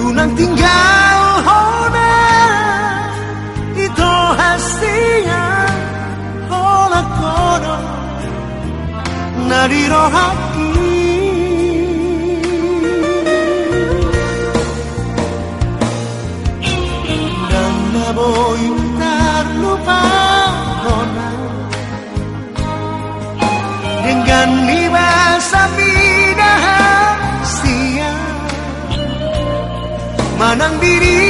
ku nang tinggal oh, hona Ito hastinya hola oh, kono Nariro hati Dan naboy terlupa hona oh, Dengan liba sapi manang diri.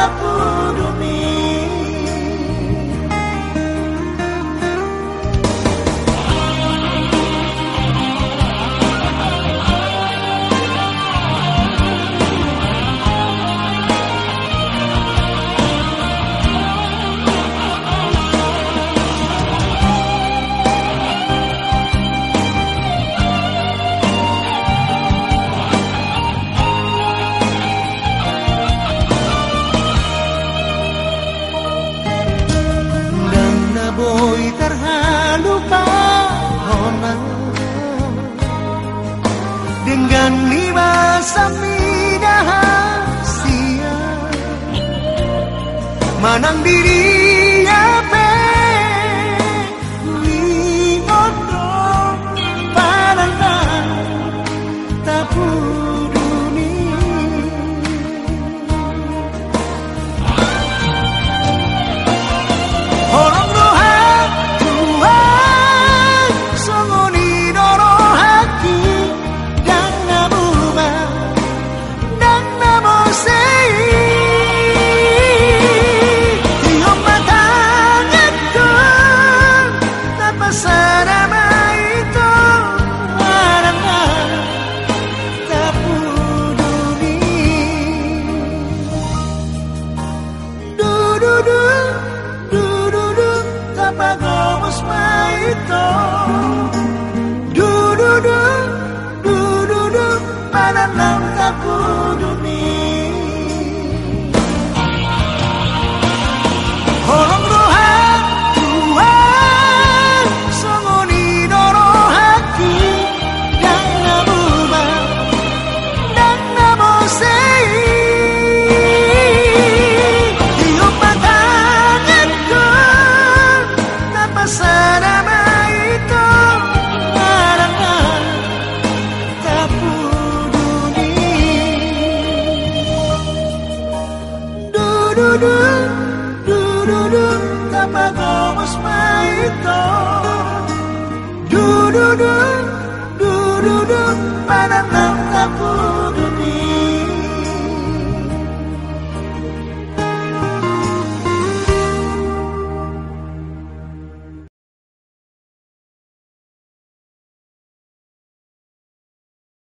the. sepi dahsyat, hasia Manang diri Duduk, duduk, duduk, pada langkahku Duduk, duduk, duduk, pada tangkapku